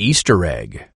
easter egg.